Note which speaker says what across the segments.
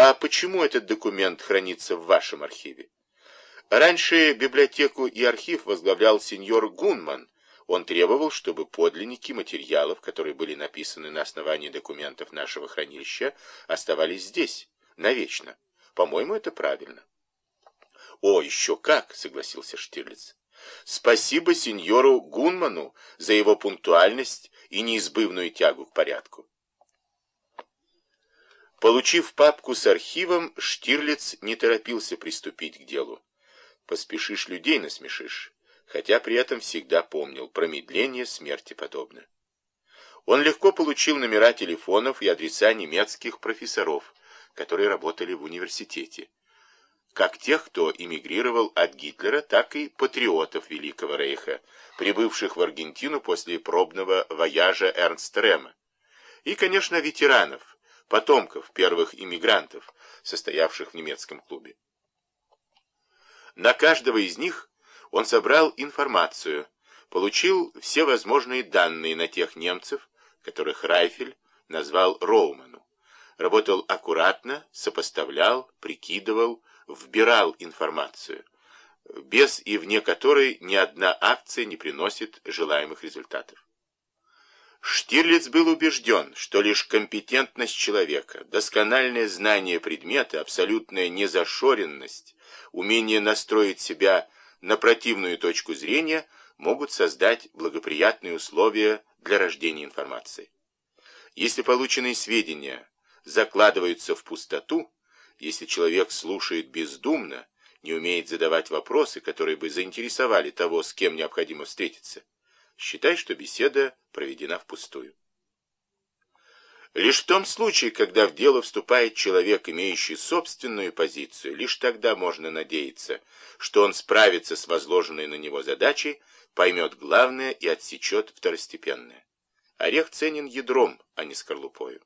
Speaker 1: А почему этот документ хранится в вашем архиве? Раньше библиотеку и архив возглавлял сеньор Гунман. Он требовал, чтобы подлинники материалов, которые были написаны на основании документов нашего хранилища, оставались здесь, навечно. По-моему, это правильно. О, еще как, согласился Штирлиц. Спасибо сеньору Гунману за его пунктуальность и неизбывную тягу к порядку. Получив папку с архивом, Штирлиц не торопился приступить к делу. Поспешишь, людей насмешишь, хотя при этом всегда помнил, промедление смерти подобно. Он легко получил номера телефонов и адреса немецких профессоров, которые работали в университете, как тех, кто эмигрировал от Гитлера, так и патриотов Великого Рейха, прибывших в Аргентину после пробного вояжа Эрнста Рема, и, конечно, ветеранов, потомков первых иммигрантов, состоявших в немецком клубе. На каждого из них он собрал информацию, получил все возможные данные на тех немцев, которых Райфель назвал Роуману. Работал аккуратно, сопоставлял, прикидывал, вбирал информацию, без и вне которой ни одна акция не приносит желаемых результатов. Штирлиц был убежден, что лишь компетентность человека, доскональное знание предмета, абсолютная незашоренность, умение настроить себя на противную точку зрения могут создать благоприятные условия для рождения информации. Если полученные сведения закладываются в пустоту, если человек слушает бездумно, не умеет задавать вопросы, которые бы заинтересовали того, с кем необходимо встретиться, считай, что беседа проведена впустую. Лишь в том случае, когда в дело вступает человек, имеющий собственную позицию, лишь тогда можно надеяться, что он справится с возложенной на него задачей, поймет главное и отсечет второстепенное. Орех ценен ядром, а не скорлупою.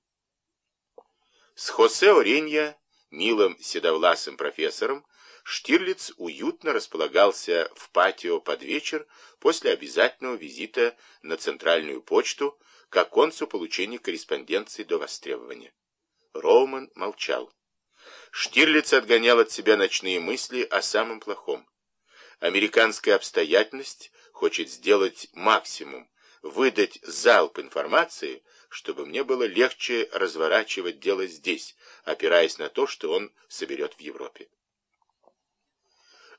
Speaker 1: С Хосе Оренья, милым седовласым профессором, Штирлиц уютно располагался в патио под вечер после обязательного визита на центральную почту к оконцу получения корреспонденции до востребования. Роуман молчал. Штирлиц отгонял от себя ночные мысли о самом плохом. Американская обстоятельность хочет сделать максимум, выдать залп информации, чтобы мне было легче разворачивать дело здесь, опираясь на то, что он соберет в Европе.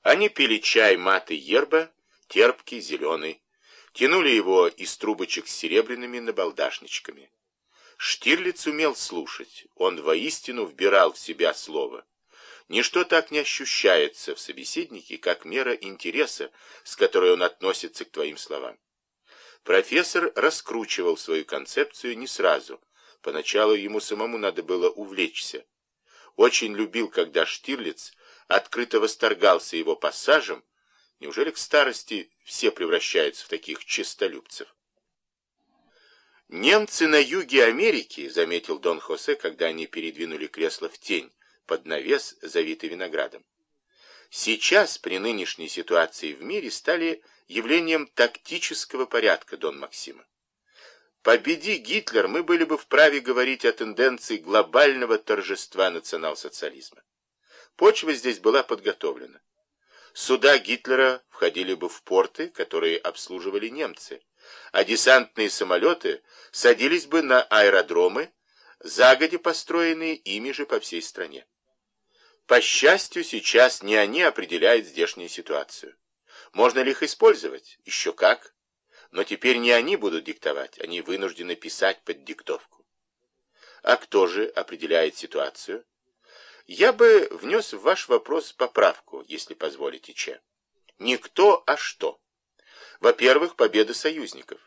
Speaker 1: Они пили чай маты ерба, терпкий, зеленый, тянули его из трубочек с серебряными набалдашничками. Штирлиц умел слушать, он воистину вбирал в себя слово. Ничто так не ощущается в собеседнике, как мера интереса, с которой он относится к твоим словам. Профессор раскручивал свою концепцию не сразу. Поначалу ему самому надо было увлечься. Очень любил, когда Штирлиц открыто восторгался его пассажем, неужели к старости все превращаются в таких честолюбцев? Немцы на юге Америки, заметил Дон Хосе, когда они передвинули кресло в тень, под навес, завитый виноградом. Сейчас, при нынешней ситуации в мире, стали явлением тактического порядка, Дон Максима. Победи Гитлер, мы были бы вправе говорить о тенденции глобального торжества национал-социализма. Почва здесь была подготовлена. Суда Гитлера входили бы в порты, которые обслуживали немцы, а десантные самолеты садились бы на аэродромы, загоди построенные ими же по всей стране. По счастью, сейчас не они определяют здешнюю ситуацию. Можно ли их использовать? Еще как. Но теперь не они будут диктовать, они вынуждены писать под диктовку. А кто же определяет ситуацию? Я бы внес в ваш вопрос поправку, если позволите, Че. Не кто, а что. Во-первых, победа союзников.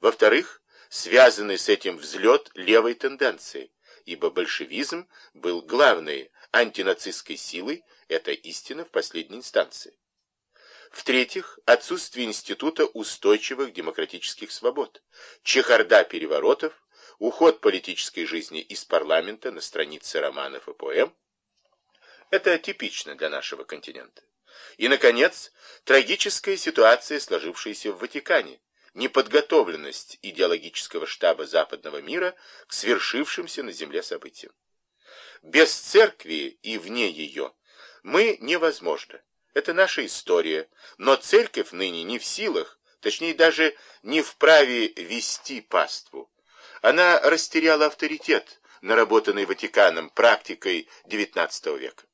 Speaker 1: Во-вторых, связанный с этим взлет левой тенденции, ибо большевизм был главной антинацистской силой, это истина в последней инстанции. В-третьих, отсутствие института устойчивых демократических свобод, чехарда переворотов, уход политической жизни из парламента на странице романов и поэм, это типично для нашего континента. И, наконец, трагическая ситуация, сложившаяся в Ватикане, неподготовленность идеологического штаба западного мира к свершившимся на земле событиям. Без церкви и вне ее мы невозможно. Это наша история, но церковь ныне не в силах, точнее даже не вправе вести паству. Она растеряла авторитет, наработанный Ватиканом практикой XIX века.